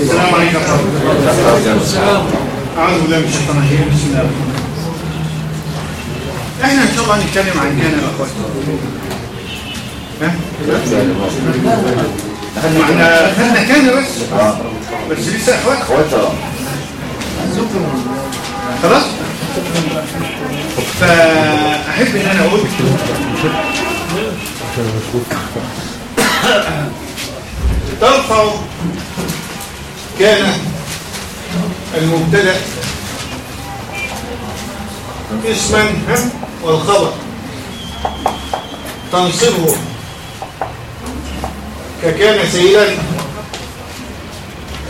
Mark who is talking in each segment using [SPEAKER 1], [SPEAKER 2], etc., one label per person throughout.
[SPEAKER 1] السلام عليكم أعوذ بالله من الشيطان الرجيم بسم الله الرحمن الرحيم إحنا أن شاء الله هنتكلم عن كان يا اخوات ها معنا خدنا كان بس بس لسه اخوات خلاص فاحب ان أنا أقول ترفع كان المبتدأ اسما والخبر. تنصبه ككان سيدا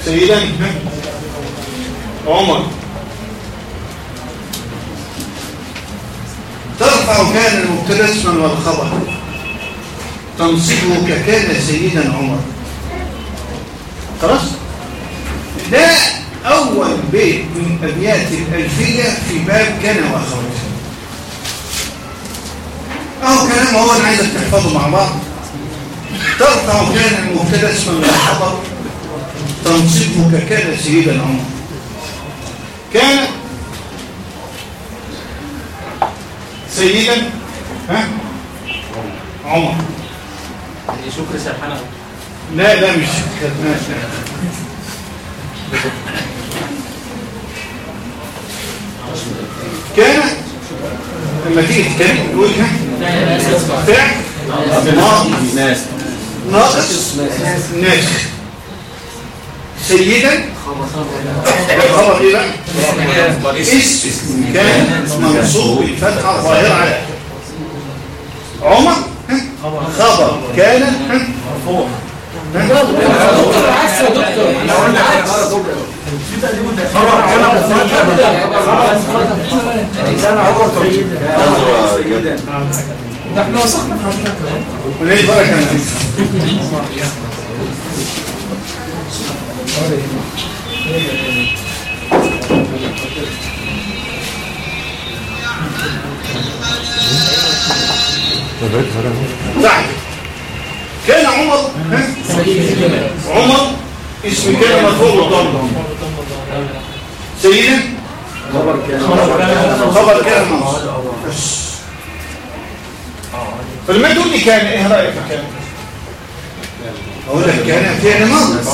[SPEAKER 1] سيدا عمر. ترفع كان المبتدأ اسما والخبر. تنصبه ككان سيدا عمر. خلاص؟ ده أول بيت من أبيات الألفية في باب كان وأخواتها أهو كلام هو أنا عايزك تحفظه مع بعض. ترفع كان المبتدا اسما والخبر تنصبه ككان سيدا عمر. كان سيدا ها؟ عمر.
[SPEAKER 2] شكر سرحانة
[SPEAKER 1] لا لا مش كان؟ لما تيجي تتكلم تقول ها؟ فعل؟ ماضي
[SPEAKER 3] ناس.
[SPEAKER 1] ناقص؟ ناسخ سيدا؟ خبر إيه بقى؟ اسم كان منصوب بالفتحة الظاهرة على عمر؟ خبر كان؟ مرفوع وليه بركه أنا فيك؟ صح كان عمر؟ عمر اسم كان مرفوع بالضم سيدا خبر كان منصوب بس. فلما تقول لي كان إيه رأيك في كان؟ أقول لك كان فعل ناقص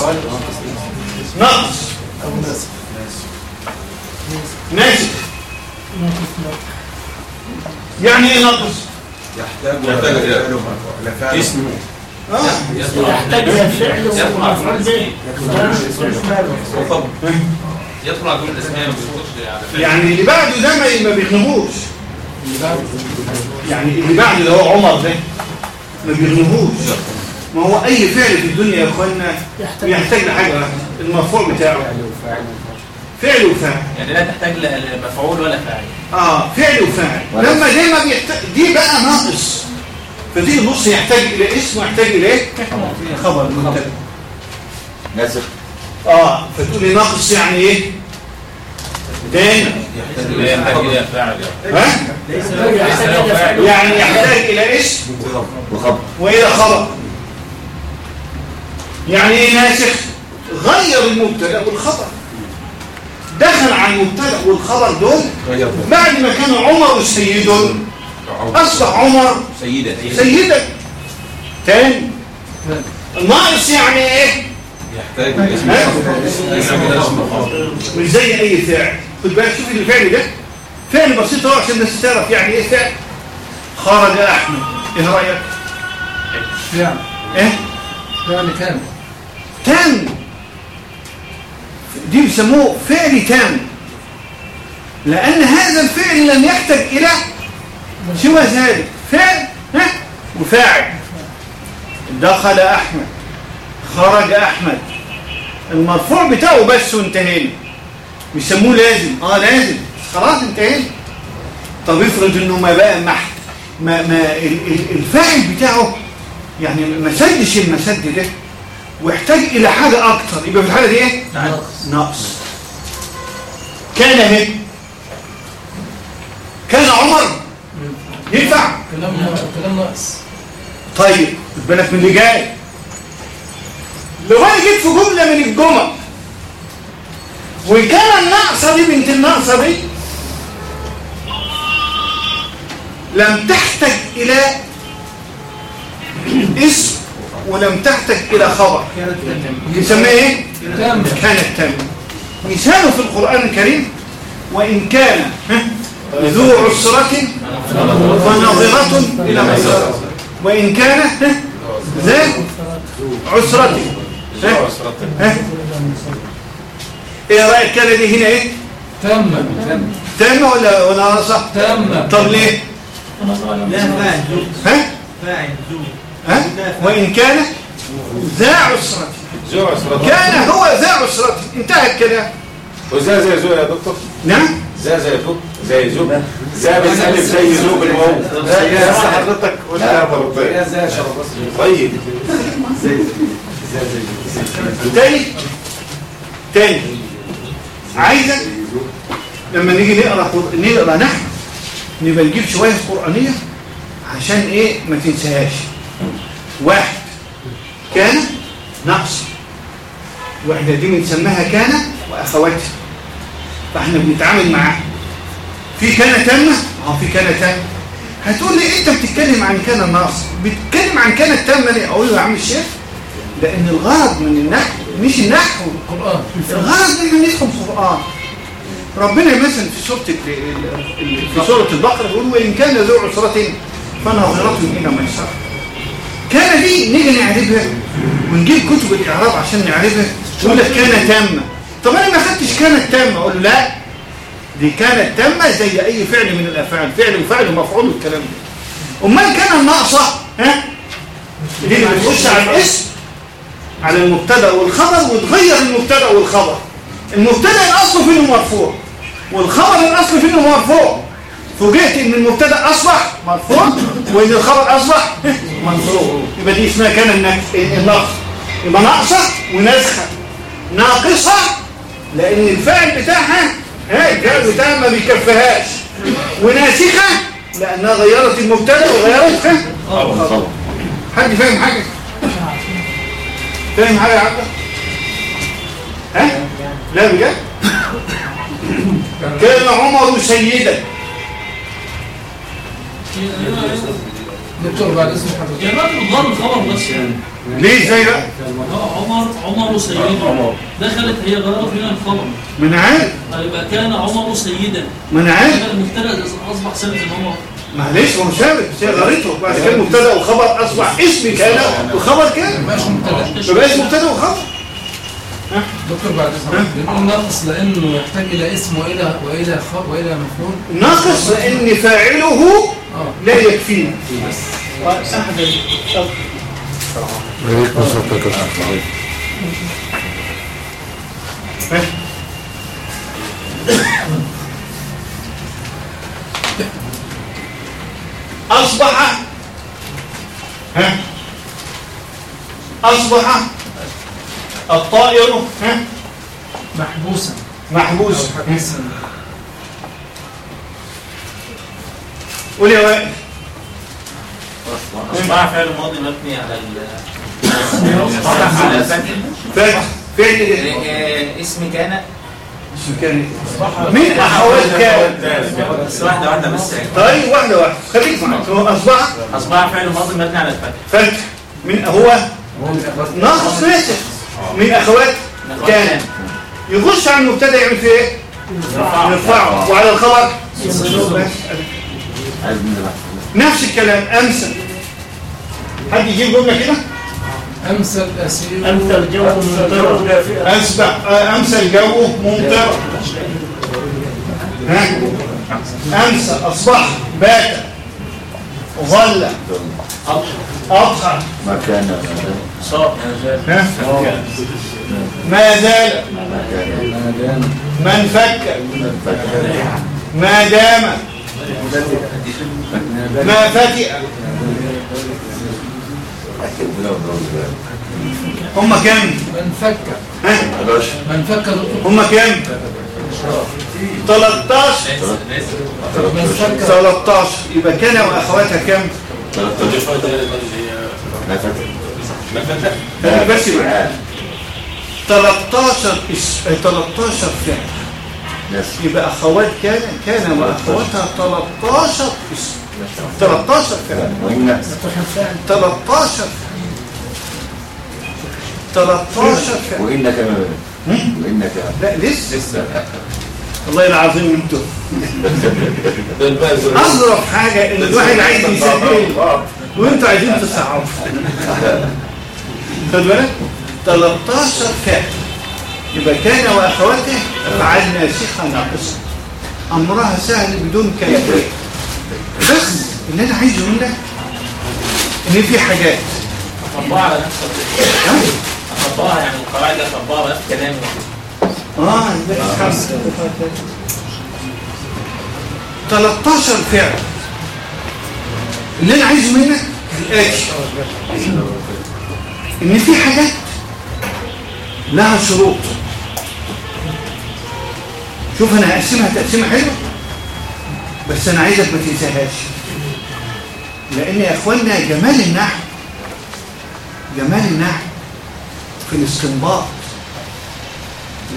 [SPEAKER 1] ناقص ناسخ يعني إيه ناقص
[SPEAKER 3] يحتاج إلى فعل اسم
[SPEAKER 1] آه.
[SPEAKER 4] يحتاج إلى فعل
[SPEAKER 2] يدخل على جملة اسمها ما بيخش فعل
[SPEAKER 1] يعني اللي بعده ده ما بيغنبوش يعني اللي بعده اللي هو عمر ده ما بيغنبوش ما هو أي فعل في الدنيا يا إخوانا يحتاج. لحاجة المرفوع بتاعه. فعل وفاعل.
[SPEAKER 2] يعني لا تحتاج لمفعول ولا فاعل.
[SPEAKER 1] آه فعل وفاعل. لما دي ما بيحتاج دي بقى ناقص. فدي نص يحتاج إلى اسم ويحتاج إلى إيه؟ خبر مبتدا
[SPEAKER 3] ناسخ
[SPEAKER 1] آه فتقول لي ناقص يعني إيه؟ تاني
[SPEAKER 2] لا يحتاج إلى فاعل.
[SPEAKER 1] ها؟ يعني يحتاج إلى اسم
[SPEAKER 3] وخبر.
[SPEAKER 1] وإلى خبر. يعني إيه ناسخ؟ غير المبتدأ والخبر دخل على المبتدا والخبر دول بعد ما كان عمر سيد أصبح عمر
[SPEAKER 3] سيدة.
[SPEAKER 1] سيدا تاني. ناقص يعني إيه؟
[SPEAKER 3] يحتاج
[SPEAKER 1] مش زي أي فعل. خد بالك شوف الفعل ده. فعل بسيط أهو عشان الناس تعرف يعني إيه فعل. خرج أحمد. إيه رأيك؟
[SPEAKER 5] فعل.
[SPEAKER 1] إيه؟
[SPEAKER 5] فعل كامل.
[SPEAKER 1] تام دي بيسموه فعل تام لأن هذا الفعل لم يحتاج إلى سوى ذلك. فعل ها؟ وفاعل دخل أحمد. خرج أحمد. المرفوع بتاعه بس وانتهينا. بيسموه لازم. آه لازم. خلاص انتهينا. طب افرض إنه ما بقى محت ما, ما ال- ال- الفاعل بتاعه يعني ما سدش المسد ده. واحتاج إلى حاجة أكتر. يبقى في الحالة دي إيه؟ نقص. كان اهي كان عمر. ينفع؟
[SPEAKER 5] كلام كلام ناقص
[SPEAKER 1] طيب خد بالك من اللي جاي. لو أنا جيت في جملة من الجمل وكان الناقصه دي بنت الناقصه دي لم تحتج إلى اسم. ولم تحتج إلى خبر. يسمى إيه؟
[SPEAKER 5] تم
[SPEAKER 1] كانت تامة مثاله في القرآن الكريم وإن كان ها، ذو عسرة فنظرة إلى ميسرة وإن كان ها، ذا عسرة. إيه رأيك كان دي هنا إيه؟
[SPEAKER 5] تم تم
[SPEAKER 1] تامة ولا ولا ناقصة
[SPEAKER 5] تم.
[SPEAKER 1] طب ليه؟
[SPEAKER 4] لا فاعل
[SPEAKER 1] ها؟
[SPEAKER 4] فاعل ذو.
[SPEAKER 1] ها؟ وإن كان ذا عسرة. كان هو ذا عسرة. انتهى الكلام.
[SPEAKER 3] وزي زي زو يا دكتور.
[SPEAKER 1] نعم.
[SPEAKER 3] زي زي زو زي زو زي بتسلم زي زو بالواو. زي حضرتك قلتها مرتين طيب.
[SPEAKER 1] تاني. تاني. عايزك لما نيجي نقرأ قر- نقرأ نحو نبقى نجيب شوية قرآنية عشان إيه ما تنساهاش. واحد كان نقص واحدة دي بنسميها كان واخواتها فإحنا بنتعامل معاها في كان تامه آه في كان تامه هتقول لي أنت بتتكلم عن كان ناقص. بتتكلم عن كان التامه ليه؟ أقول له يا عم الشيخ لأن الغرض من النحو مش النحو.
[SPEAKER 5] القرآن.
[SPEAKER 1] الغرض ان إحنا نفهم قران ربنا مثلا في ال- في سورة البقرة بيقول وإن كان ذو عسرة فنظره إلى ميسره كان دي نيجي نعرفها ونجيب كتب الإعراب عشان نعرفها يقول لك كان تامة. طب أنا ما خدتش كانت تامة أقول له لا دي كانت تامة زي أي فعل من الأفعال فعل وفعل ومفعول والكلام ده. أمال كان الناقصة؟ ها؟ دي بتخش على الاسم على المبتدأ والخبر وتغير المبتدأ والخبر. المبتدأ الأصل فيه إنه مرفوع والخبر الأصل فيه إنه مرفوع. فوجئت إن المبتدأ أصبح مرفوع وإن الخبر أصبح مرفوع يبقى دي اسمها كان النقص يبقى ناقصة وناسخه ناقصة لأن الفاعل بتاعها ها الفعل بتاعها ما بيكفيهاش وناسخة لأنها غيرت المبتدأ وغيرت
[SPEAKER 3] طبعا
[SPEAKER 1] حد فاهم حاجة؟ فاهم حاجة يا عبده ها؟ لا بجد؟ كان عمر سيدا.
[SPEAKER 5] دكتور بعد اسم حضرتك.
[SPEAKER 6] يا راجل غير الخبر بس
[SPEAKER 1] ليه إزاي بقى
[SPEAKER 6] عمر عمر سيدا دخلت هي غيرت هنا الخبر.
[SPEAKER 1] ما أنا عارف
[SPEAKER 6] يبقى كان عمر سيدا.
[SPEAKER 1] ما أنا عارف
[SPEAKER 6] هذا المبتدا أصبح ثابت ان عمر.
[SPEAKER 1] معلش هو مش ثابت بس هي غيرته بعد كده مبتدأ وخبر أصبح اسم كان. وخبر كان.
[SPEAKER 5] ماشي مبتدأ.
[SPEAKER 1] ما بقاش مبتدأ وخبر.
[SPEAKER 5] دكتور بعد حضرتك بنقول ناقص لأنه يحتاج إلى اسم وإلى وإلى. وإلى مفعول
[SPEAKER 1] ناقص لأن فاعله
[SPEAKER 5] آه.
[SPEAKER 1] لا يكفينا ها؟ أصبح ها؟ أصبح الطائر ها؟
[SPEAKER 5] محبوسا.
[SPEAKER 1] محبوس.
[SPEAKER 5] أو حبيسا.
[SPEAKER 1] قول يا وائل.
[SPEAKER 2] أصبح فعل ماضي مبني على ال على الفتح
[SPEAKER 1] فاكر فعل؟
[SPEAKER 2] آه، اسم كان.
[SPEAKER 1] اسم كان مين أخوات كان؟
[SPEAKER 2] بس واحدة واحدة بس.
[SPEAKER 1] طيب واحدة واحدة. خليك معاك هو أصبح
[SPEAKER 2] أصبح فعل ماضي مبني على الفتح.
[SPEAKER 1] فتح. من هو ناقص ناسخ من أخوات كان. يخش على المبتدا يعمل فيه؟ إيه؟ يرفعه. وعلى الخبر؟ نفس الكلام. أمثل. حد يجيب جملة كده؟
[SPEAKER 5] امسى الاسير
[SPEAKER 4] أمثل الجو ممطر
[SPEAKER 1] آه، أمسى الجو ممطر ها؟ أمسى أصبح بات ظل. أضحى
[SPEAKER 3] ما كان
[SPEAKER 1] ما زال. من فك ما دام. ما فتئ. هم كام
[SPEAKER 5] من فك من فك
[SPEAKER 1] هم كام 13
[SPEAKER 5] من فك
[SPEAKER 1] 13 يبقى كان واخواتها كام
[SPEAKER 3] ما فتح
[SPEAKER 1] خلي بس معايا 13 اسم 13 فعل
[SPEAKER 3] بس
[SPEAKER 1] يبقى اخوات كان كان واخواتها 13 اسم 13 فعل
[SPEAKER 3] وإن
[SPEAKER 1] 13 13 فعل
[SPEAKER 3] وإنك ما وإنك
[SPEAKER 1] لا لسه.
[SPEAKER 3] لسه.
[SPEAKER 1] والله العظيم أنتوا. أظرف حاجة إن الواحد عايز يسهل وانتوا عايزين تصعبوا خد بالك؟ 13 فعل يبقى كان واخواته افعال ناسخه ناقصه. أمرها سهل بدون كيفيه بس اللي أنا عايزه منك إن في حاجات.
[SPEAKER 2] اطبقها على نفس. اطبقها يعني القواعد اطبقها في كلامي
[SPEAKER 1] آه ده خمسة. 13 فعل. اللي أنا عايزه منك الاتي إن في حاجات لها شروط. شوف أنا هقسمها تقسيمة حلوة بس أنا عايزك ما تنساهاش. لأن يا اخوانا جمال النحو جمال النحو في الاستنباط.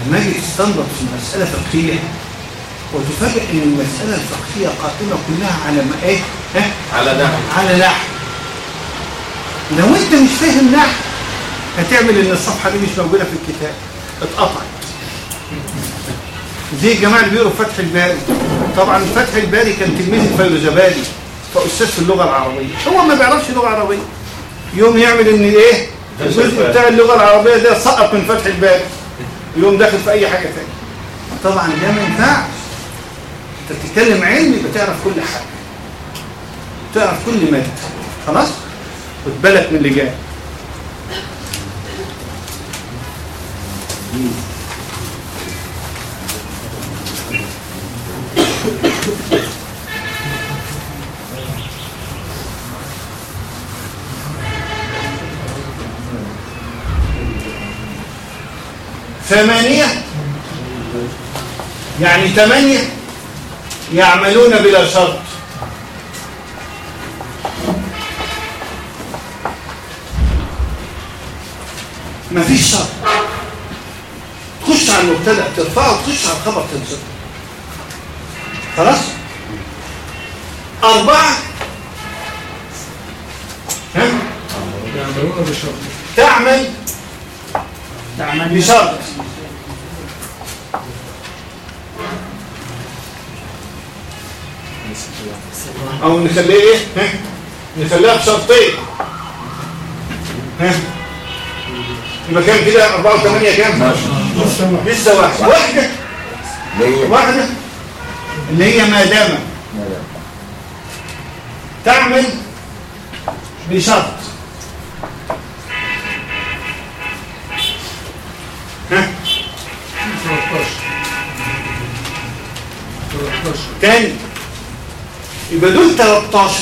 [SPEAKER 1] لما أجي تستنبط في مسألة فقهية وتفاجئ إن المسألة الفقهية قائمة كلها على ما إيه؟ ها؟
[SPEAKER 3] على نحو
[SPEAKER 1] على نحو لو أنت مش فاهم نحو هتعمل إن الصفحة دي مش موجودة في الكتاب. اتقطعت. زي الجماعة اللي بيقروا فتح الباري؟ طبعا فتح الباري كان تلميذ الفيروزبادي فأستاذ في اللغة العربية. هو ما بيعرفش لغة عربية يوم يعمل إن إيه؟ الجزء بتاع اللغة العربية ده سقط من فتح الباري. يوم داخل في أي حاجة تانية. طبعا ده ما ينفعش. انت بتتكلم علمي بتعرف كل حاجة. تعرف كل مادة. خلاص؟ خد بالك من اللي جاي. ثمانية؟ يعني ثمانية؟ يعملون بلا شرط. مفيش شرط. تخش على المبتدأ ترفعه وتخش على الخبر تنصبه خلاص؟ أربعة. ها تعمل
[SPEAKER 4] تعمل.
[SPEAKER 1] بشرط. أو نخليه إيه؟ ها؟ نخليها بشرطين ها؟ يبقى كام كده؟ 4 و8 كام؟ لسه واحدة.
[SPEAKER 3] واحدة.
[SPEAKER 1] واحدة. اللي هي ما دام. تعمل بشرط. يبقى دول 13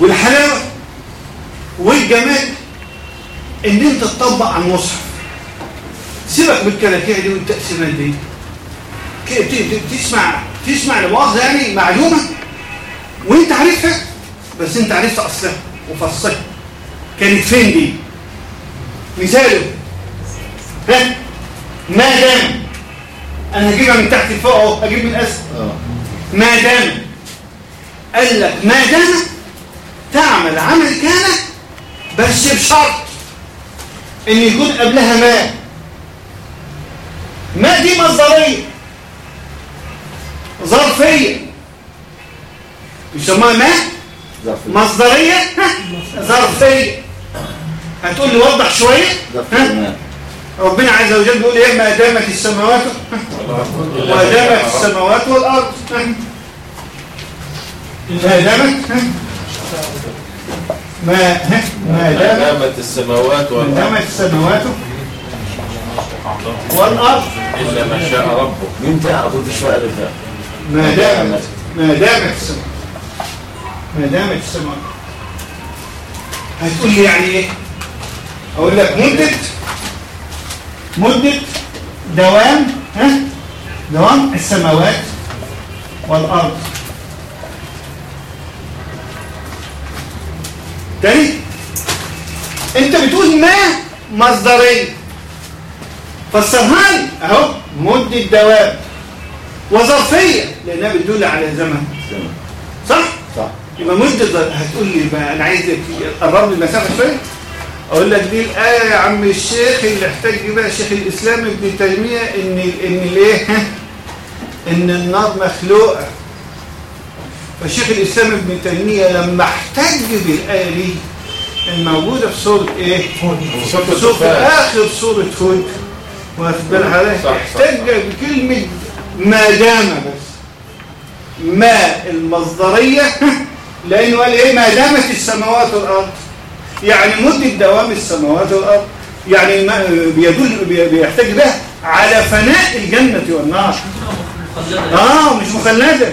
[SPEAKER 1] والحلاوة والجمال إن أنت تطبق على المصحف. سيبك من الكلاكيع دي والتقسيمات دي ت- ت- تسمع تسمع لمؤاخذة يعني معلومة وأنت عارفها بس أنت عرفت أصلها وفصلها. كانت فين دي؟ مثاله. ها؟ ما دام أنا هجيبها من تحت لفوق أهو هجيب من الأسفل. ما دام قال لك ما دام تعمل عمل كان بس بشرط إن يكون قبلها ما. ما دي مصدرية. ظرفية. يسموها ما؟ مصدرية؟ ها، ظرفية. هتقول لي وضح
[SPEAKER 3] شوية؟
[SPEAKER 1] ها. ربنا عز وجل بيقول إيه؟ ما دامت السماوات ما دامت السماوات والأرض. ما دامت ما؟ ما دامت
[SPEAKER 7] السماوات
[SPEAKER 1] ما
[SPEAKER 7] والأرض.
[SPEAKER 1] دامت السماوات والأرض.
[SPEAKER 7] إلا ما شاء ربك.
[SPEAKER 3] مين تعرف السؤال ده
[SPEAKER 1] ما دامت ما دامت السماوات. ما دامت السماوات. هتقول لي يعني إيه؟ أقول لك مدة مدة دوام ها؟ دوام السماوات والأرض. تاني؟ أنت بتقول ما مصدرية فسرها لي أهو مدة دوام. وظرفية لأنها بتدل على زمن صح؟
[SPEAKER 3] صح.
[SPEAKER 1] يبقى مدة هتقول لي بقى أنا عايزك تقرب لي المسافة شوية؟ أقول لك دي الآية يا عم الشيخ اللي احتج بها شيخ الإسلام ابن تيمية إن إن الإيه؟ ها؟ إن النار مخلوقة فشيخ الإسلام ابن تيمية لما احتج بالآية دي الموجودة في سورة إيه؟
[SPEAKER 3] في سورة
[SPEAKER 1] في سورة. آخر سورة هود واخد بالك عليها؟ احتج بكلمة ما دام بس ما المصدرية لأنه قال إيه ما دامت السماوات والأرض يعني مدة دوام السماوات والأرض يعني ما بيدل بي- بيحتاج به على فناء الجنة والنار.
[SPEAKER 6] مخلدة
[SPEAKER 1] آه مش مخلدة.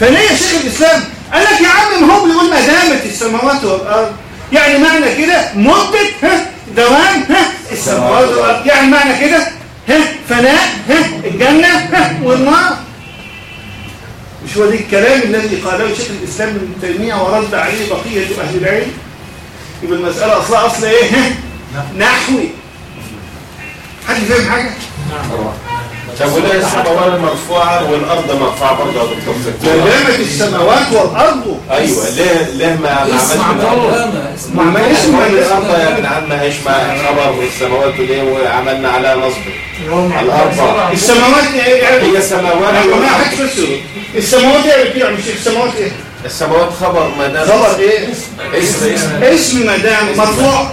[SPEAKER 1] فليه يا شيخ الإسلام. قال لك يا عم ما هو بيقول ما دامت السماوات والأرض. يعني معنى كده مدة ها دوام ها السماوات والأرض. يعني معنى كده ها فناء ها الجنة ها والنار. مش هو ده الكلام الذي قاله شيخ الإسلام ابن تيمية ورد عليه بقية أهل العلم؟ يبقى المسألة أصلها أصل إيه؟ نحوي. حد فاهم حاجة؟
[SPEAKER 3] طب وليه السماوات مرفوعة والأرض مرفوعة برضه يا دكتور
[SPEAKER 1] ما
[SPEAKER 3] ستور؟
[SPEAKER 1] دامت السماوات والأرض.
[SPEAKER 3] أيوه ليه ليه ما عملش
[SPEAKER 1] ما- ما اسم
[SPEAKER 3] ما
[SPEAKER 1] ولا
[SPEAKER 3] الأرض يا ابن عم ما هيش ما خبر السماوات ليه وعملنا عليها نصب؟ الأرض
[SPEAKER 1] السماوات إيه؟
[SPEAKER 3] هي سماوات
[SPEAKER 1] حد فسره السماوات إيه السماوات إيه؟
[SPEAKER 3] السماوات خبر ما دام
[SPEAKER 1] خبر إيه؟
[SPEAKER 3] اسم. اسم
[SPEAKER 1] اسم مدام مرفوع.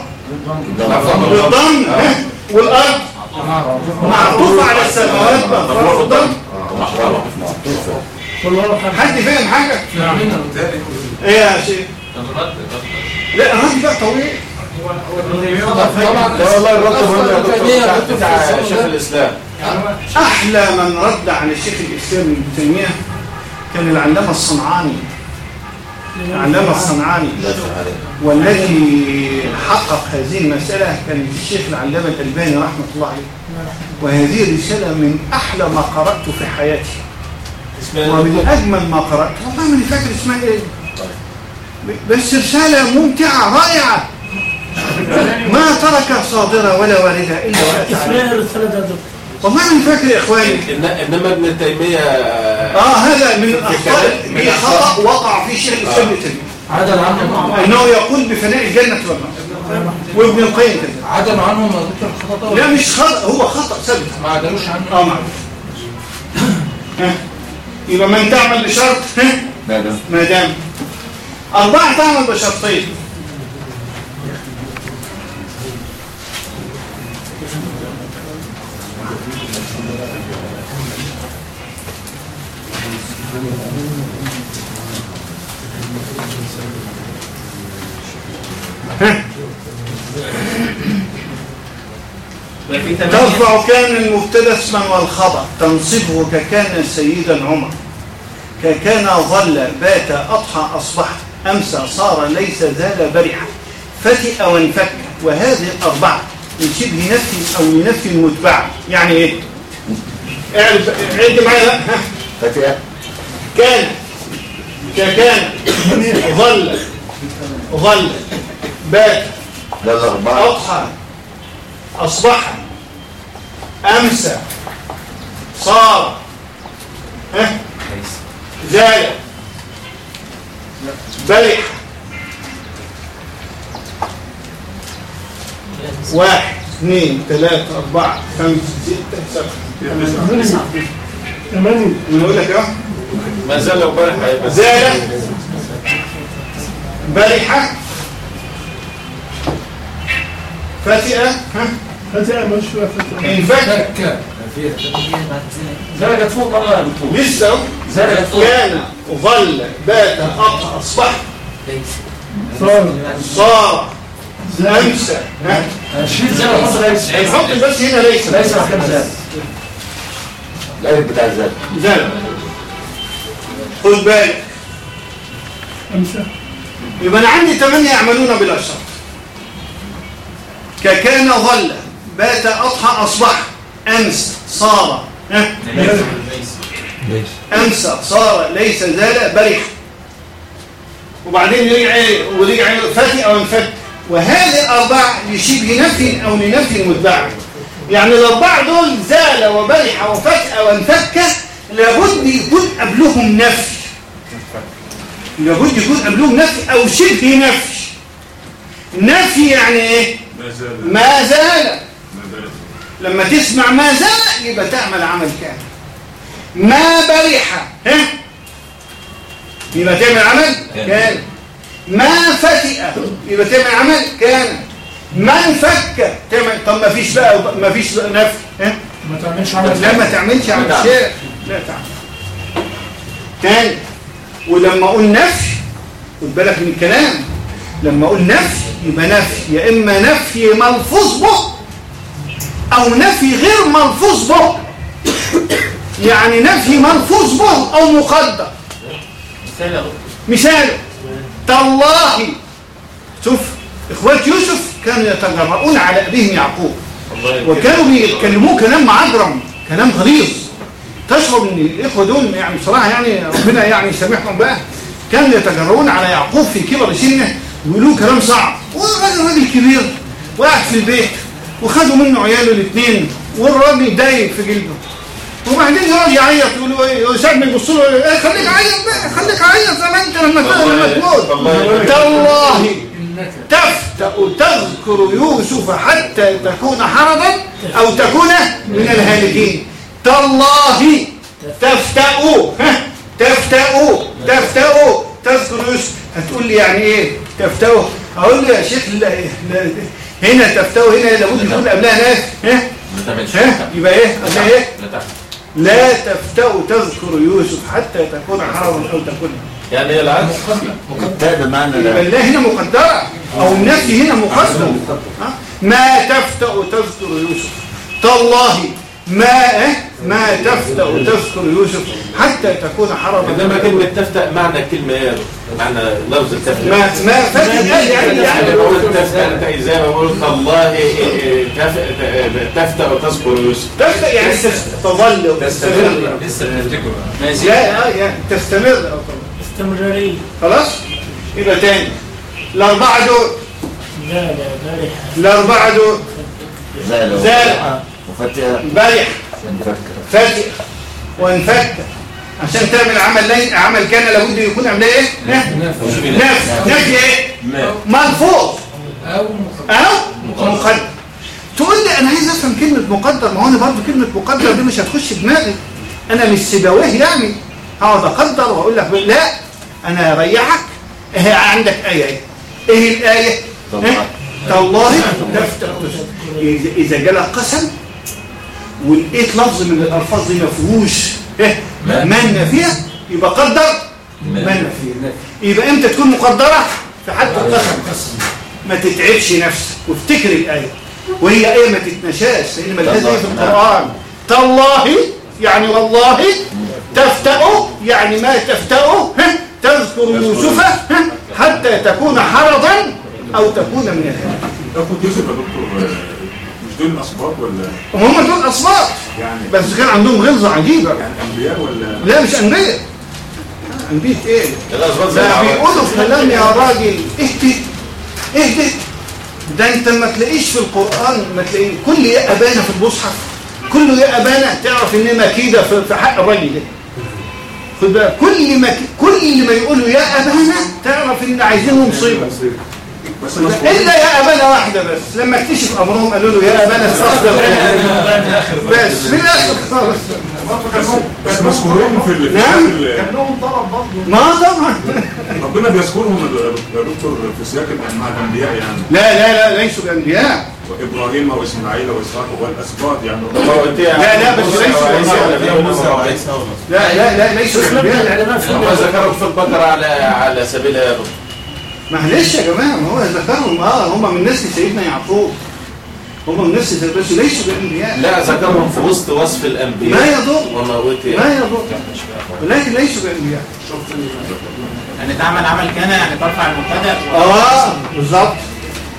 [SPEAKER 1] بالضم. ها؟ والأرض. معطوف على السماوات مرفوع بالضم. حد فاهم حاجة؟ إيه يا شيخ؟ لا الرد بقى طويل.
[SPEAKER 5] طبعا
[SPEAKER 3] لا والله الرد بتاع- شيخ
[SPEAKER 5] الصلاة.
[SPEAKER 3] الإسلام.
[SPEAKER 1] أحلى من رد على الشيخ الإسلام ابن تيمية كان العلامة الصنعاني. العلامه الصنعاني والذي حقق هذه المسألة كان الشيخ العلامة الألباني رحمة الله عليه. وهذه رسالة من أحلى ما قرأت في حياتي. ومن أجمل ما قرأت والله ماني فاكر اسمها إيه بس رسالة ممتعة رائعة. ما ترك صادرة ولا واردة إلا وأتى
[SPEAKER 4] اسمها الرسالة ده دكتور.
[SPEAKER 1] والله ماني فاكر يا إخواني.
[SPEAKER 3] إن- إنما ابن تيمية
[SPEAKER 1] آه هذا من الأخطاء
[SPEAKER 3] من
[SPEAKER 1] في خطأ وقع فيه شيخ الإسلام ابن تيمية.
[SPEAKER 5] عدل عنهم
[SPEAKER 1] أنه يقول بفناء الجنة والنار. وابن القيم كذا
[SPEAKER 5] عدل عنهم يا دكتور خطأ.
[SPEAKER 1] لا مش خطأ هو خطأ ثابت.
[SPEAKER 5] ما عدلوش عنه.
[SPEAKER 1] آه معلش. ها. يبقى من تعمل بشرط ها؟ ما دام. أربعة تعمل بشرطين. ترفع كان المبتدا اسما والخبر تنصبه ككان سيدا عمر ككان ظل بات أضحى أصبح أمسى صار ليس زال برحا فتئ وانفك وهذه الأربعة من شبه نفي أو لنفي متبعة يعني إيه؟ اعرف عد معايا. ها.
[SPEAKER 3] فتية
[SPEAKER 1] كان ككان ظل ظل. بات. أضحى. أصبح. أمسى. صار. ها؟ زال. برح واحد اثنين ثلاثة أربعة خمسة ستة سبعة.
[SPEAKER 4] ثمانية.
[SPEAKER 1] من أقول لك أهو.
[SPEAKER 3] ما زال لو برح هيبقى
[SPEAKER 1] زال برحة فتئة ها؟
[SPEAKER 4] فتاة مشروع فتاة
[SPEAKER 1] انفك
[SPEAKER 5] شك.
[SPEAKER 6] درجة فوق دكتور
[SPEAKER 1] لسه.
[SPEAKER 6] درجة فوق.
[SPEAKER 1] كان ظل بات أضحى أصبح.
[SPEAKER 4] صار.
[SPEAKER 1] صار. أمسى ها؟
[SPEAKER 5] شيل ما حصل ليس.
[SPEAKER 1] نحط بس هنا ليس.
[SPEAKER 5] ليس محكم زاد
[SPEAKER 3] الألف بتاع الزاد
[SPEAKER 1] زال خد بالك.
[SPEAKER 4] أمسى
[SPEAKER 1] يبقى أنا عندي ثمانية يعملون بلا شرط. ككان ظل بات أضحى أصبح. أمس صار. ها؟ أمسى صار. ليس زال برح وبعدين يرجع إيه؟ ورجع فتئ وانفك وهذه الأربعة لشبه نفي أو لنفي متبع يعني الأربعة دول زال وبرح وفتأ وانفك لابد يكون قبلهم نفي لابد يكون قبلهم نفي أو شبه نفي نفي يعني إيه؟
[SPEAKER 8] ما زال.
[SPEAKER 1] ما زال.
[SPEAKER 8] ما زال.
[SPEAKER 1] لما تسمع ما زال يبقى تعمل عمل كامل. ما برح. ها؟ يبقى تعمل عمل كامل. ما فتئ. يبقى تعمل عمل كامل. من فك. تعمل طب ما فيش بقى ما فيش نفي ها؟
[SPEAKER 4] ما تعملش عمل
[SPEAKER 1] لا ما تعملش عمل
[SPEAKER 3] تعمل.
[SPEAKER 1] شيء لا تعمل. تاني. ولما أقول نفي خد بالك من الكلام. لما أقول نفي يبقى نفي. يا إما نفي ملفوظ به أو نفي غير ملفوظ به. يعني نفي ملفوظ به أو مقدر.
[SPEAKER 2] مثال
[SPEAKER 1] تالله. شوف اخوات يوسف كانوا يتجرؤون على أبيهم يعقوب. وكانوا بيتكلموه كلام معجرم كلام غليظ. تشعر إن الإخوة دول يعني بصراحة يعني ربنا يعني يسامحهم بقى. كانوا يتجرؤون على يعقوب في كبر سنه ويقولوا كلام صعب. والراجل راجل كبير وقاعد في البيت وخدوا منه عياله الاثنين والراجل دايب في جلده. وبعدين يقعد يعيط يقولوا إيه ساعه ما يبصوا له إيه خليك عيط بقى خليك عيط زي ما أنت لما لما تموت تالله. تفتأ تذكر يوسف حتى تكون حرضا أو تكون من الهالكين. تالله تفتأ. ها، تفتأ. تفتأ. تذكر يوسف. هتقول لي يعني إيه؟ تفتأ. أقول له يا شيخ لا لا هنا تفتأ هنا لابد يكون قبلها ناس ها؟
[SPEAKER 7] ما تعملش
[SPEAKER 1] ها؟ يبقى إيه؟ قبلها إيه؟
[SPEAKER 7] لا تعمل.
[SPEAKER 1] لا تفتأ. تذكر يوسف حتى تكون حرضا أو تكون.
[SPEAKER 7] يعني هي العكس
[SPEAKER 3] ده بمعنى
[SPEAKER 1] يبقى
[SPEAKER 3] لا
[SPEAKER 1] هنا مقدرة أو النفي هنا مقدم. ها؟ ما تفتأ تذكر يوسف. تالله. ما إيه؟ ما تفتأ تذكر يوسف حتى تكون حرما
[SPEAKER 7] إنما كلمة تفتح معنى الكلمة إيه يا؟ معنى لفظ التفتح
[SPEAKER 1] ما ما فتح يعني
[SPEAKER 7] يعني
[SPEAKER 1] يعني
[SPEAKER 7] بقول أنت زي ما بقول الله تفتح وتذكر يوسف.
[SPEAKER 1] تفتأ يعني تظل وتستمر.
[SPEAKER 5] لسه بنفتكره
[SPEAKER 2] ماشي.
[SPEAKER 1] لا يعني تستمر.
[SPEAKER 6] استمرارية
[SPEAKER 1] خلاص؟ يبقى تاني. الأربعة دول.
[SPEAKER 6] لا لا بارح
[SPEAKER 1] الأربعة دول.
[SPEAKER 3] زال.
[SPEAKER 1] زال.
[SPEAKER 3] وفتح
[SPEAKER 1] برح
[SPEAKER 3] انفك
[SPEAKER 1] فاتح وانفك عشان تعمل عمل لي عمل كان لابد يكون عملية إيه؟ نفس نفي إيه؟
[SPEAKER 5] أو
[SPEAKER 1] أو مقدر. تقول لي أنا عايز أفهم كلمة مقدر. ما هو أنا برضه كلمة مقدر دي مش هتخش دماغي. أنا مش سيبويه يعني. هقعد أقدر وأقول لك لا. أنا أريحك. اهي عندك آية إيه؟ إيه
[SPEAKER 3] الآية؟
[SPEAKER 1] تالله تفتح إذا- إذا جالك قسم ولقيت لفظ من الألفاظ دي ما فيهوش إيه؟ من فيها يبقى قدر من فيها يبقى إمتى تكون مقدرة؟ في حد القسم. ما تتعبش نفسك وافتكر الآية. وهي آية ما تتنشاش لأن ملهاش زي في القرآن. تالله يعني والله تفتأ يعني ما تفتأ تذكر يوسف حتى تكون حرضا أو تكون من الهلاك
[SPEAKER 8] دول الاسباط ولا؟
[SPEAKER 1] وهم دول اصوات
[SPEAKER 8] يعني
[SPEAKER 1] بس كان عندهم غلظة عجيبة.
[SPEAKER 8] يعني أنبياء ولا؟
[SPEAKER 1] لا مش أنبياء.
[SPEAKER 7] أنبياء إيه؟
[SPEAKER 1] ده. بيقولوا كلام يا راجل اهدي اهدي ده أنت ما تلاقيش في القرآن ما تلاقيه كل يا أبانا في المصحف كل يا أبانا تعرف إن مكيدة في في حق الراجل ده. خد بالك. كل ما كل ما يقولوا يا أبانا تعرف إن عايزينه مصيبة إلا يا أبانا واحدة بس. لما اكتشف أمرهم قالوا له يا أبانا استغفر بس في الآخر خالص
[SPEAKER 8] بس مذكورين في ال- في
[SPEAKER 1] نعم.
[SPEAKER 8] ال-
[SPEAKER 1] ما طبعا.
[SPEAKER 8] ربنا بيذكرهم يا دكتور في سياق مع الأنبياء يعني.
[SPEAKER 1] لا لا لا ليسوا بأنبياء.
[SPEAKER 8] وإبراهيم وإسماعيل وإسحاق والأسباط يعني.
[SPEAKER 1] لا، لا، بس
[SPEAKER 7] موسى
[SPEAKER 1] ليس-
[SPEAKER 7] وعيسى.
[SPEAKER 1] ليس-
[SPEAKER 7] وموسى وعيسى.
[SPEAKER 1] لا لا لا ليسوا بأنبياء.
[SPEAKER 7] ما ذكرهم في البقرة على على سبيل يا دكتور
[SPEAKER 1] معلش يا جماعة ما هو ذكرهم آه هم من نسل سيدنا يعقوب. هم من نسل سيدنا بس ليسوا بأنبياء
[SPEAKER 7] لا ذكرهم في وسط وصف الأنبياء.
[SPEAKER 1] ما يضر. ما يضر. ولكن ليسوا بأنبياء
[SPEAKER 2] يعني تعمل عمل كان يعني ترفع المبتدا
[SPEAKER 1] آه بالظبط.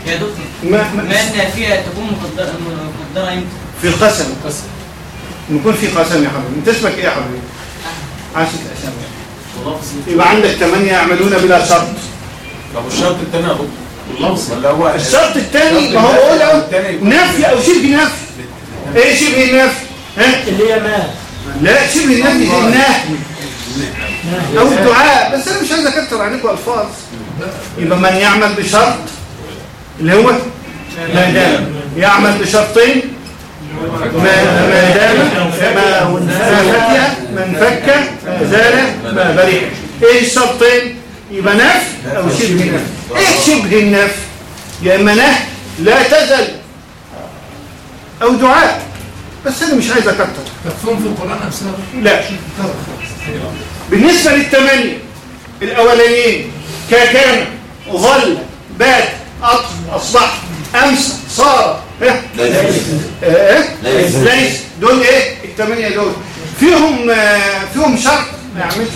[SPEAKER 9] يا دكتور
[SPEAKER 1] ما ما
[SPEAKER 9] النافية تكون مقدرة إمتى؟
[SPEAKER 1] في القسم يكون في قسم يا حبيبي. أنت اسمك إيه يا حبيبي؟ عاشت الأسامي. يبقى عندك ثمانية يعملون بلا شرط.
[SPEAKER 7] طب الشرط الثاني دكتور؟ اللفظ ولا هو
[SPEAKER 1] الشرط الثاني ما هو إيه شبه النفي ها؟
[SPEAKER 10] اللي هي ما.
[SPEAKER 1] لا شبه النفي زي النهي أو الدعاء. بس أنا مش عايز أكتر عليكم ألفاظ. يبقى من يعمل بشرط اللي هو ما دام. يعمل بشرطين. ما ما دام. ما ما فك من فك ما زال. ما برئ إيه الشرطين؟ يبقى نفي أو شبه نفي إيه شبه النفي يا إما نهي لا تزل. أو دعاء. بس أنا مش عايز أكتر.
[SPEAKER 5] مفهوم في القرآن أمثلة
[SPEAKER 1] لا. بالنسبة للثمانية الأولانيين كان ظل بات أطف أصبح أمس صار؟ آه،
[SPEAKER 3] ليس.
[SPEAKER 1] ليس دول إيه؟ الثمانية دول. فيهم آه، فيهم شرط ما يعملش.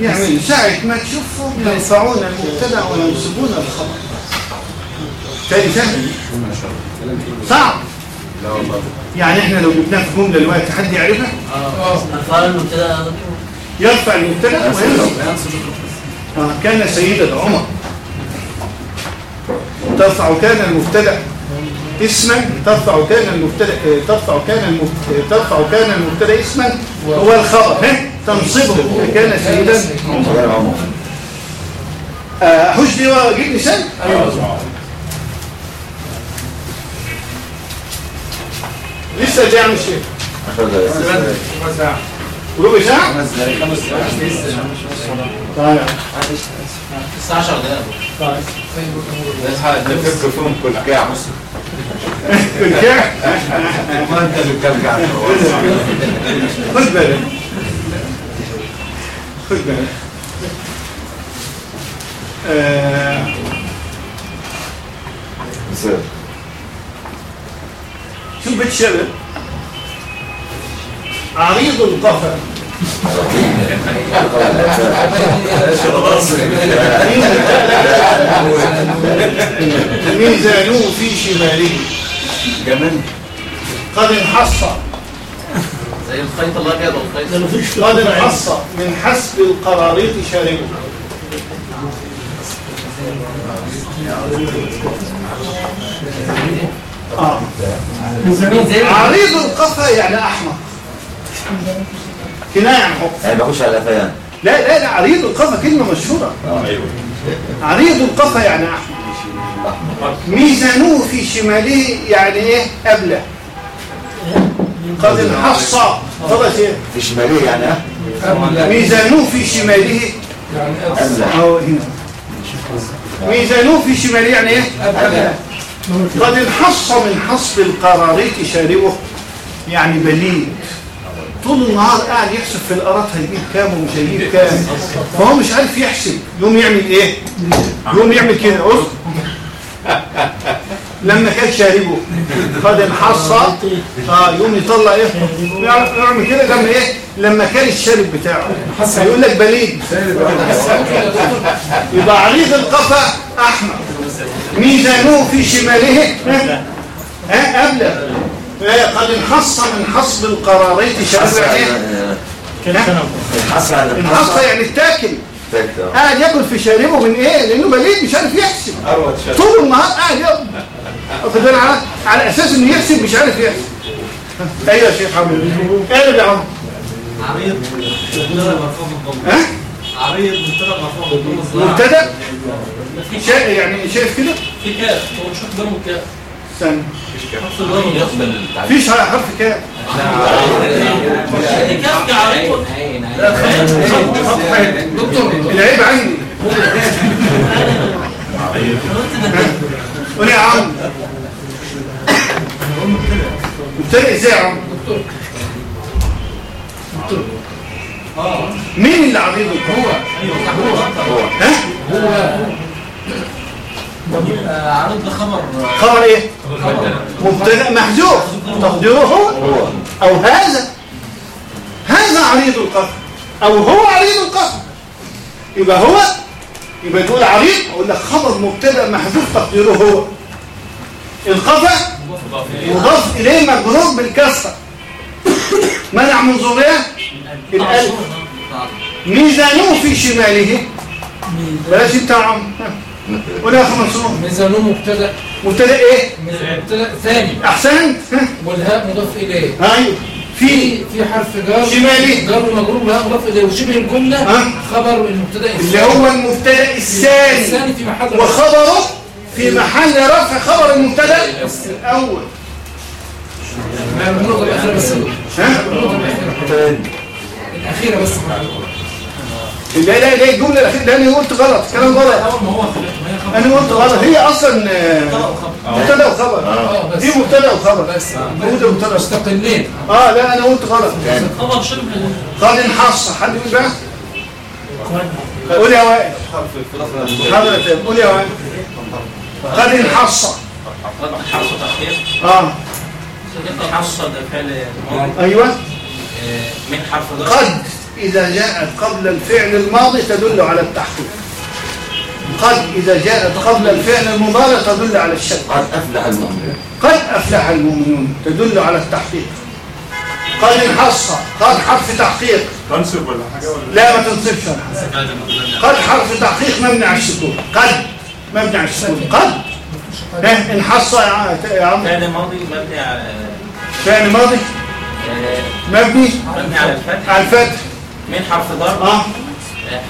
[SPEAKER 1] يعمل ساعة ما تشوفهم يرفعون المبتدا وينصبون الخبر تاني سهل صعب يعني إحنا لو جبناها في جملة دلوقتي حد يعرفها
[SPEAKER 9] الفعل المبتدا يا دكتور
[SPEAKER 1] يرفع المبتدأ وينصب آه، كان سيدة عمر. ترفع كان المبتدأ اسما ترفع كان المبتدأ ترفع كان المبتدا ترفع كان المبتدأ اسما هو الخبر ها؟ تنصبه كان سيدا. آه، حجدي واجيب مثال لسه جاي
[SPEAKER 3] عشر دقايق
[SPEAKER 1] ربع ساعة طيب
[SPEAKER 2] الساعة 10 دقايق
[SPEAKER 3] نفك فيهم كل كاع
[SPEAKER 1] الكعب
[SPEAKER 3] ما انت اللي بترجع
[SPEAKER 1] خد بالك. خد بالك آه، شو بتشبه عريض القفا. ميزانه في شماله. قد انحص
[SPEAKER 2] زي الخيط الابيض والخيط
[SPEAKER 1] قد انحص من حسب القراريط شاربه. آه. عريض القفا يعني أحمر. كناية عن حب.
[SPEAKER 3] يعني بخش على الافيان
[SPEAKER 1] لا لا لا عريض القفا كلمة مشهورة.
[SPEAKER 8] أيوه.
[SPEAKER 1] عريض القفا يعني أحمر. ميزانوه في شماله يعني إيه؟ أبلة. قد انحص. خلاص إيه
[SPEAKER 3] في شماليه يعني ها؟
[SPEAKER 1] ميزانوه في شماله.
[SPEAKER 5] يعني
[SPEAKER 1] اهو هنا. ميزانوه في شماله يعني
[SPEAKER 3] إيه؟
[SPEAKER 1] قد انحص من حصب القراريط شاربه يعني بليد طول النهار قاعد يحسب في القرات هيجيب كام ومش هيجيب كام. فهو مش عارف يحسب. يوم يعمل إيه؟ يوم يعمل كده. لما كان شاربه. قد انحص. آه يوم يطلع إيه؟ يعمل يعمل كده لما إيه؟ لما كان الشارب بتاعه. هيقول لك بليد يبقى عريض القفا أحمر. ميزانوه في شماله ها ها أبلغ. ها، قد انحص من حصب القراريط شارع
[SPEAKER 3] إيه؟
[SPEAKER 1] انحص يعني التاكل قاعد ياكل في شاربه من إيه؟ لأنه بليد مش عارف يحسب طول النهار قاعد ياكل. بالك على على أساس إنه يحسب مش عارف يحسب أيوه يا شيخ عمرو إيه يا عمرو
[SPEAKER 10] عريض
[SPEAKER 1] ها؟
[SPEAKER 10] عريض مبتدأ مرفوع بالضم الظاهر.
[SPEAKER 1] مبتدأ؟ شا... يعني شايف كده؟
[SPEAKER 6] في كاف. هو مش
[SPEAKER 1] استنى.
[SPEAKER 6] حرف الضم
[SPEAKER 2] يقبل التعبير
[SPEAKER 1] فيش حرف
[SPEAKER 6] كعريض
[SPEAKER 5] دكتور
[SPEAKER 1] العيب عندي. قول يا عم. مبتدئ إزاي يا عم؟ مين اللي عريض؟
[SPEAKER 5] هو.
[SPEAKER 1] ها؟
[SPEAKER 10] آه، عرض لخبر
[SPEAKER 1] خبر إيه؟ مبتدا محذوف. تقديره هو أو هذا؟ هذا عريض القفر أو هو عريض القفر يبقى هو يبقى تقول عريض أقول لك خبر مبتدأ محذوف تقديره هو. القفا مضاف إليه مجرور بالكسره منع منظوريه الألف. ميزانه في شماله. بلاش انت يا عم. قول يا أخي منصور.
[SPEAKER 5] ميزانه مبتدأ.
[SPEAKER 1] مبتدأ إيه؟
[SPEAKER 5] مبتدأ ثاني.
[SPEAKER 1] أحسنت؟ ها
[SPEAKER 5] والهاء مضاف إليه.
[SPEAKER 1] أيوه. في
[SPEAKER 5] في حرف جر.
[SPEAKER 1] شمالي.
[SPEAKER 5] جر ومجرور والهاء مضاف إليه. وشبه الجملة
[SPEAKER 1] ها؟
[SPEAKER 5] خبر المبتدأ
[SPEAKER 1] اللي هو المبتدأ الثاني.
[SPEAKER 5] الثاني في محل
[SPEAKER 1] وخبره في محل رفع خبر المبتدأ
[SPEAKER 5] الأول. النقطة الأخيرة بس.
[SPEAKER 1] ها؟
[SPEAKER 5] النقطة الأخيرة بس.
[SPEAKER 1] لا لا لا الجمله الاخيره ده أنا قلت غلط. كلام غلط. أنا قلت غلط. هي أصلا آه، مبتدأ وخبر.
[SPEAKER 5] آه
[SPEAKER 1] دي مبتدأ وخبر.
[SPEAKER 5] بس.
[SPEAKER 1] موجوده مبتدأ وخبر.
[SPEAKER 5] مستقلين.
[SPEAKER 1] آه لا أنا قلت غلط.
[SPEAKER 6] خبر شبه
[SPEAKER 1] قد انحص حد يقول بقى قول يا وائل. حضرتك قول يا وائل. قد انحص
[SPEAKER 2] حرف تأخير
[SPEAKER 1] آه.
[SPEAKER 2] حصل ده فعل
[SPEAKER 1] أيوه.
[SPEAKER 2] آه، من حرف
[SPEAKER 1] قد إذا جاءت قبل الفعل الماضي تدل على التحقيق. قد إذا جاءت قبل الفعل المضارع تدل على الشك.
[SPEAKER 3] قد أفلح المؤمنون.
[SPEAKER 1] قد أفلح المؤمنون تدل على التحقيق. قد انحص قد حرف تحقيق.
[SPEAKER 8] تنصب ولا حاجة ولا؟
[SPEAKER 1] لا ما تنصبش. حاجة. قد حرف تحقيق مبني على السكون قد مبني على السكون قد. ها انحص يا عم.
[SPEAKER 2] فعل ماضي مبني على
[SPEAKER 1] فعل ماضي
[SPEAKER 2] آه،
[SPEAKER 1] مبني
[SPEAKER 2] مبني على الفتح.
[SPEAKER 1] على الفتح.
[SPEAKER 2] من حرف ضرب؟ آه.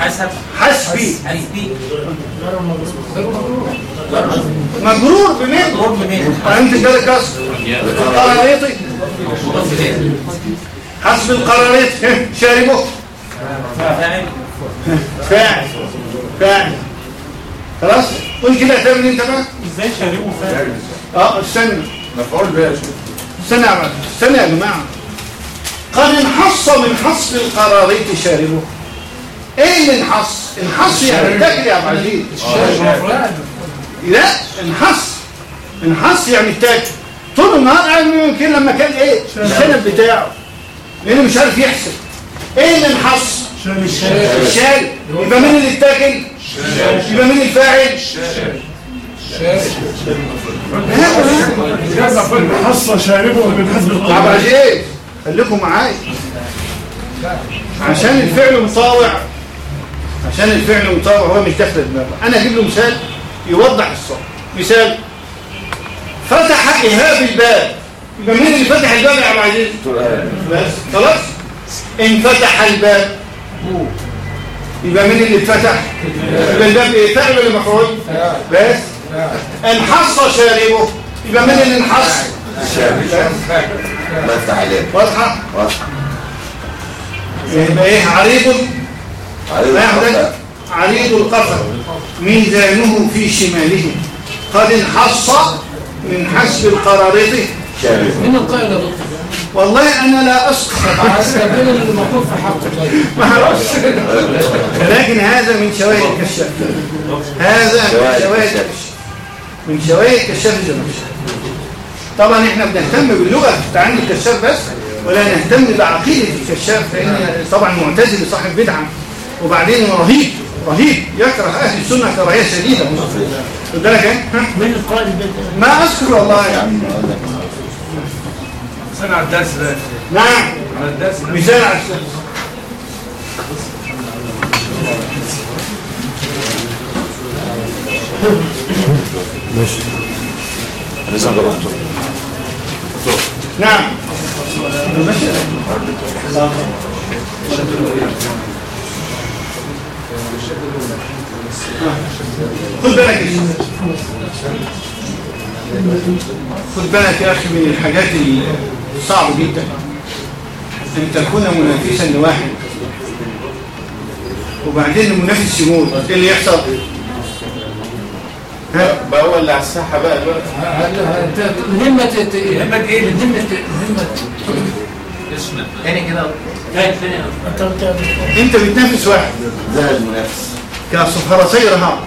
[SPEAKER 2] حسب.
[SPEAKER 1] حسبي.
[SPEAKER 2] حسبي.
[SPEAKER 1] مجرور بمين
[SPEAKER 2] مضروب بمين
[SPEAKER 1] أنت جالك كسر
[SPEAKER 2] بمين
[SPEAKER 1] حسب القراريط شاربه.
[SPEAKER 2] فاعل
[SPEAKER 1] فاعل فاعل خلاص؟ قول كده تعمل أنت بقى
[SPEAKER 8] إزاي شاربه؟ فعل
[SPEAKER 1] آه استنى.
[SPEAKER 3] مفعول شيخ
[SPEAKER 1] استنى يا. استنى يا جماعة. قد انحص من حص القراريط شاربه إيه اللي انحص انحص يعني تاكل يا عبد العزيز لا انحص انحص يعني تاكل طول النهار قاعد يمكن لما كان إيه الشنب بتاعه لأنه مش عارف يحسب إيه اللي انحص الشال يبقى مين اللي اتاكل يبقى مين الفاعل
[SPEAKER 4] حصة شاربه من حسب
[SPEAKER 1] العزيز خليكم معايا عشان الفعل مطاوع عشان الفعل مطاوع هو مش داخل دماغه. أنا أجيب له مثال يوضح الصوت مثال. فتح إيهاب الباب. يبقى مين اللي فتح الباب يا عبد العزيز؟ بس. خلاص؟ انفتح الباب. يبقى مين اللي اتفتح يبقى الباب إيه؟ فاعل ولا مفعول؟ بس. انحص شاربه. يبقى مين اللي انحص؟
[SPEAKER 3] عليك
[SPEAKER 1] واضحه
[SPEAKER 3] واضحة.
[SPEAKER 1] يبقى إيه عريض عريض القفا ميزانه في شماله قد انحص من حسب القراريط
[SPEAKER 3] شارب
[SPEAKER 5] مين القائل؟
[SPEAKER 1] والله أنا لا اسقط
[SPEAKER 5] اللي المفروض في حقه؟
[SPEAKER 1] ما أعرفش لكن هذا من شواهد الكشاف هذا من
[SPEAKER 3] شواهد. الكشاف
[SPEAKER 1] من شواهد كشاف طبعا إحنا بنهتم باللغة بتاعنا الكشاف بس ولا نهتم بعقيدة الكشاف لأن طبعا معتزلي صاحب بدعة. وبعدين رهيب رهيب يكره أهل السنة كراهيه شديدة. خد بالك إيه ها؟
[SPEAKER 6] من القائل
[SPEAKER 1] ما أذكر والله. يعني
[SPEAKER 10] سنة على الدرس ده.
[SPEAKER 1] نعم.
[SPEAKER 10] على الدرس
[SPEAKER 1] مثال على السنة نعم ماشي. خد بالك يا شيخ. خد بالك يا أخي من الحاجات الصعبة جدا. أن تكون منافسا لواحد. وبعدين المنافس يموت. إيه اللي يحصل؟
[SPEAKER 3] بقى هو اللي على الساحة بقى دلوقتي.
[SPEAKER 5] ت- الهمة إيه؟ الهمة ت- الهمة
[SPEAKER 2] تاني كده.
[SPEAKER 1] أنت بتنافس واحد.
[SPEAKER 3] ذهب المنافس.
[SPEAKER 1] كصفرسي رهاب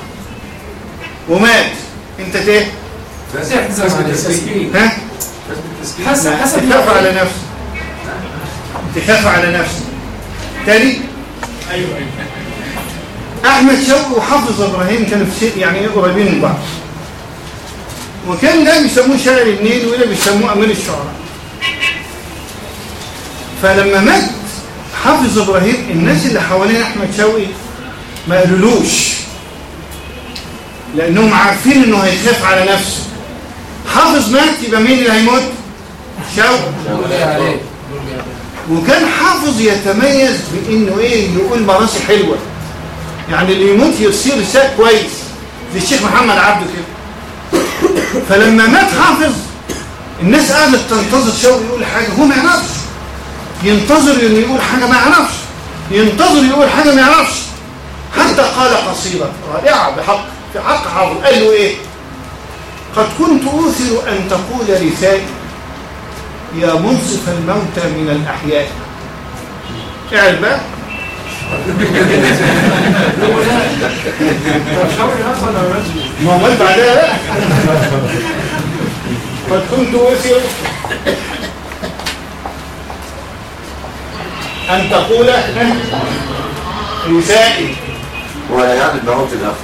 [SPEAKER 1] ومات.
[SPEAKER 5] أنت إيه
[SPEAKER 1] ها؟
[SPEAKER 5] حسب حسب
[SPEAKER 1] تخاف على نفسك تخاف على نفسك تاني؟
[SPEAKER 6] أيوه أيوه.
[SPEAKER 1] أحمد شوقي وحافظ إبراهيم كانوا في يعني إيه قريبين من بعض. وكان ده بيسموه شاعر النيل وده بيسموه أمير الشعراء. فلما مات حافظ إبراهيم الناس اللي حوالين أحمد شوقي ما قالولوش. لأنهم عارفين إنه هيخاف على نفسه. حافظ مات يبقى مين اللي هيموت؟ شوقي. وكان حافظ يتميز بإنه إيه؟ يقول مراسي حلوة. يعني اللي يموت يصير شاك كويس زي الشيخ محمد عبده كده. فلما مات حافظ الناس قعدت تنتظر شوقي يقول حاجة هو ما يعرفش. ينتظر إنه يقول حاجة ما يعرفش. ينتظر يقول حاجة ما يعرفش. حتى قال قصيده رائعة بحق في حق حافظ. قال له إيه؟ قد كنت أوثر أن تقول رثائي يا منصف الموتى من الأحياء. اعرف بقى. ما هو بعدها بقى قد كنت أوثر أن تقول رثائي
[SPEAKER 3] ولا يعني الموت الأخر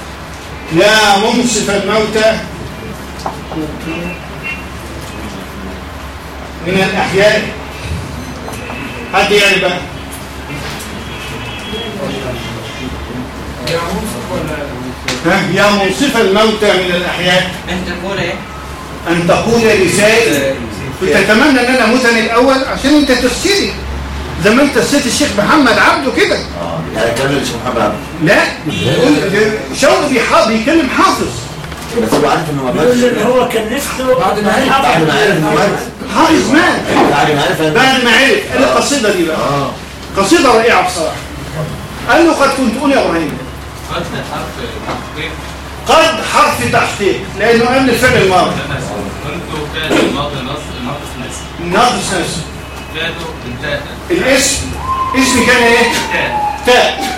[SPEAKER 1] يا منصف الموتى من الأحياء حد يعرف بقى ها؟ يا منصف الموتى من الأحياء.
[SPEAKER 9] انت تقول إيه؟
[SPEAKER 1] أن تقول رسائل وتتمنى أن أنا أموت أنا الأول عشان أنت تسيري زي ما أنت سيت الشيخ محمد عبده كده.
[SPEAKER 3] آه يعني كان الشيخ محمد عبد
[SPEAKER 1] لا شوقي بيحا- بيكلم حافظ.
[SPEAKER 3] بس هو عارف إنه ما ماتش
[SPEAKER 10] هو كان نفسه
[SPEAKER 5] بعد ما عرف
[SPEAKER 3] بعد ما عرف إنه مات.
[SPEAKER 1] حافظ مات.
[SPEAKER 3] بعد ما عرف
[SPEAKER 1] بعد ما عرف. قال القصيدة دي بقى.
[SPEAKER 3] آه.
[SPEAKER 1] قصيدة رائعة بصراحة. قال له قد كنت أقول يا إبراهيم
[SPEAKER 2] قد حرف تحقيق.
[SPEAKER 1] لأنه قبل الفعل الماضي.
[SPEAKER 2] كنت فعل الماضي نص ناقص نسب فعله انتهى.
[SPEAKER 1] الاسم اسم كان إيه؟
[SPEAKER 2] انتهى
[SPEAKER 1] تاء.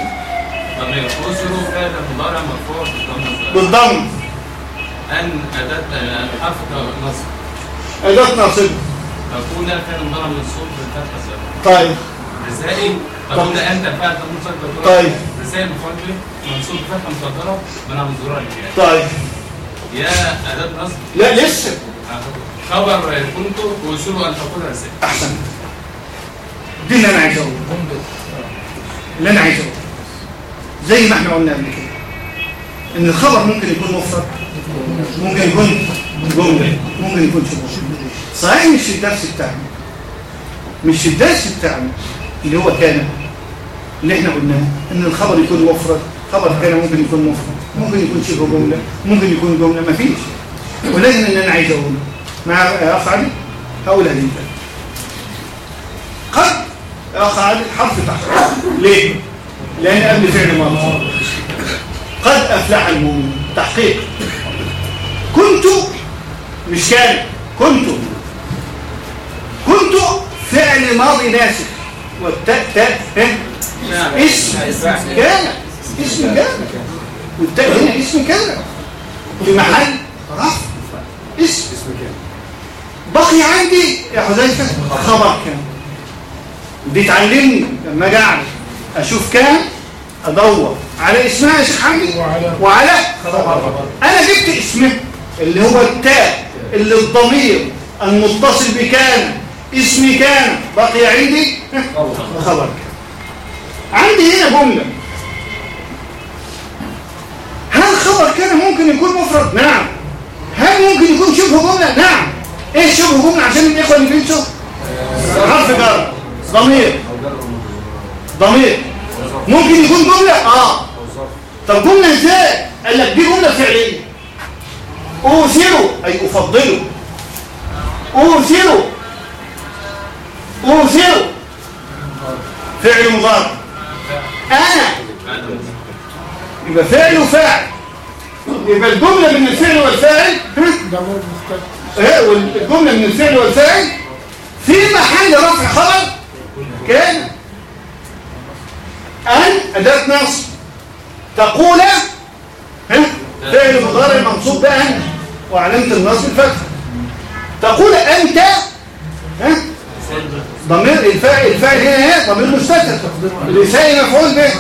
[SPEAKER 2] ضمير أسره فعل مضارع مرفوع بالضم.
[SPEAKER 1] بالضم.
[SPEAKER 2] أن أداة حرف نصب.
[SPEAKER 1] أداة ناصب
[SPEAKER 2] تقول فعل مضارع منصوب
[SPEAKER 1] طيب.
[SPEAKER 2] فعل منصوب بالضم
[SPEAKER 1] طيب.
[SPEAKER 2] مفعول به. منصوب منع من الفعل
[SPEAKER 1] طيب.
[SPEAKER 2] يا أداة نصب
[SPEAKER 1] لا لسه.
[SPEAKER 2] خبر كنت وأسره أن تقول رسائل
[SPEAKER 1] أحسن. دي اللي أنا عايز أقوله. اللي أنا عايز أقوله. زي ما إحنا قلنا قبل كده. إن الخبر ممكن يكون مفرد. ممكن يكون جملة. ممكن يكون شبه. صحيح مش الدرس بتاعنا مش الدرس بتاعنا اللي هو كان اللي إحنا قلناه إن الخبر يكون مفرد. خبر كان ممكن يكون مفرد ممكن يكون شبه جملة ممكن يكون جملة مفيش ولكن اللي أنا عايز أقوله. مع اخ علي هقولها دي. قد أخ علي حرف تحت ليه؟ لأن قبل فعل ماضي. قد أفلح المؤمن. تحقيق. كنت مش كان. كنت. كنت فعل ماضي ناسخ. والتاء تاء؟ اسم كان. اسم كان. والتاء هنا اسم كان. في محل رفع اسم. بقي عندي يا حذيفة خبر كان. دي تعلمني لما أجي أشوف كان أدور. على اسمها يا شيخ حمدي وعلى خبر. أنا جبت اسمه. اللي هو التاء اللي الضمير المتصل بكان. اسمي كان. بقي عندي خبر كان. عندي هنا جملة. هل خبر كان ممكن يكون مفرد نعم. هل ممكن يكون شبه جملة؟ نعم. إيه شبه جملة عشان الإخوة اللي بينسوا؟ حرف جر. ضمير. ضمير. ممكن يكون جملة؟ آه. طب جملة إزاي؟ قال لك دي جملة فعلية. اوثره أي افضله اوثره اوثره فعل مضارع. أنا يبقى فعل وفاعل. يبقى الجملة من الفعل والفاعل ها؟ إيه والجملة من الفعل والفاعل في محل رفع خبر كان أن أداة نصب تقول ها فعل مضارع منصوب بأن وعلامة النصب الفتح تقول أنت ها ضمير الفاعل الفاعل هنا إيه ضمير مستتر لسان مفعول به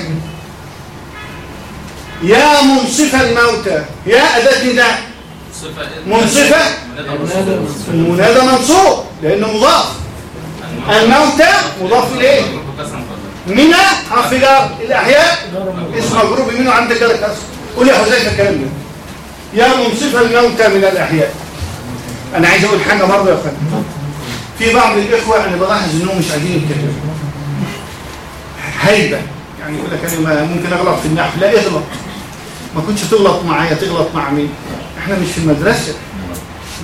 [SPEAKER 1] يا منصف الموتى. يا أداة نداء
[SPEAKER 2] صفة
[SPEAKER 1] منصفة.
[SPEAKER 2] منادى
[SPEAKER 1] المنادى منصوب لأنه مضاف. الموتى مضاف
[SPEAKER 2] مقدر
[SPEAKER 1] من حرف جر الأحياء. اسم مجروب منه عندك جر كسر قول يا حذيفة الكلام ده. يا منصف الموتى من الأحياء. أنا عايز أقول حاجة برضه يا فندم. في بعض الإخوة أنا بلاحظ انهم مش عايزين يتكلموا هيبه يعني يقول لك ما- ممكن أغلط في النحو. لا اغلط ما كنتش تغلط معايا تغلط مع مين؟ إحنا مش في المدرسة.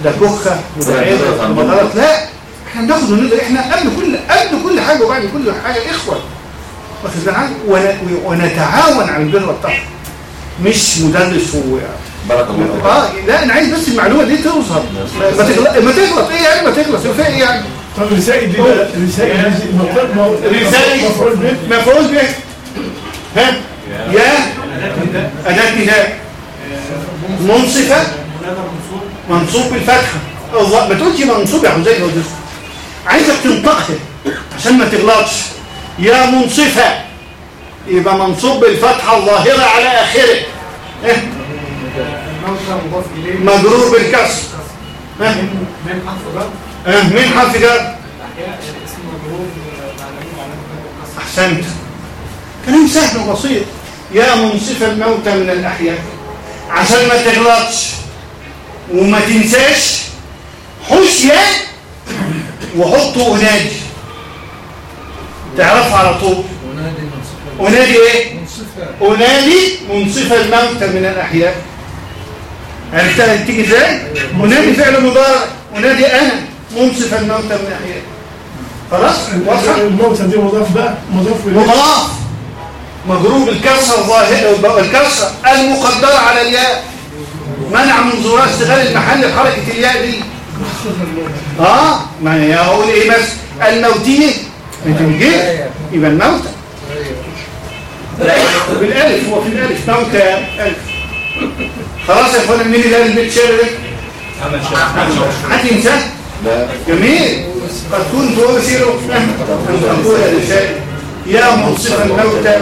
[SPEAKER 1] ده كخه وده وده غلط لا إحنا بناخد وندر إحنا قبل كل قبل كل حاجة وبعد كل حاجة إخوة. واخد بالك؟ ون- ونتعاون على البر والتقوى. مش مدرس و
[SPEAKER 3] بارك الله
[SPEAKER 1] آه لا أنا عايز بس المعلومة دي توصل. ما تغلط ما تغلط. إيه يعني ما تغلط؟ في إيه يعني؟
[SPEAKER 4] طب رسائل دي رسائل دي مفعول- مفعول-
[SPEAKER 1] رسائل.
[SPEAKER 4] مفعول به
[SPEAKER 1] مفعول به ها؟ يا أداة نداء منصفة منصوب بالفتحة. ما تقولش منصوب يا حسين وجزء عايزك تنطقها عشان ما تغلطش. يا منصفة يبقى منصوب بالفتحة الظاهرة على آخره. إيه؟ مجرور بالكسر. ها؟
[SPEAKER 10] من حرف جر
[SPEAKER 1] ها؟ مين حرف جر أحسنت. كلام سهل وبسيط. يا منصف الموت من الأحياء. عشان ما تغلطش وما تنساش حش يا وحطه أنادي. تعرفها على طول. أنادي إيه؟ أنادي منصف الموت من الأحياء. عرفتها؟ تيجي إزاي؟ أنادي فعل مضارع. أنادي أنا منصف الموت من الأحياء. خلاص؟
[SPEAKER 4] الموتى دي مضاف بقى. مضاف
[SPEAKER 1] مضاف. مضروب الكسر الظاهر الكسر المقدرة على الياء. منع من ظهور استغلال المحل بحركة الياء دي. آه؟ ما هي أقول إيه بس؟ الموتية أنت بتجيب يبقى الموتى بالألف هو في الألف. موتى ألف. خلاص يا اخوانا مين اللي قال البيت شعر ده؟ حد ينساه؟
[SPEAKER 3] لا.
[SPEAKER 1] جميل. قد كنت أسير أن أقول لشيء يا منصف الموتى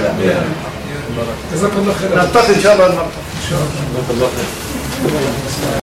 [SPEAKER 5] جزاك الله خير.
[SPEAKER 1] نلتقي إن شاء الله المرة.
[SPEAKER 3] بارك الله. فيك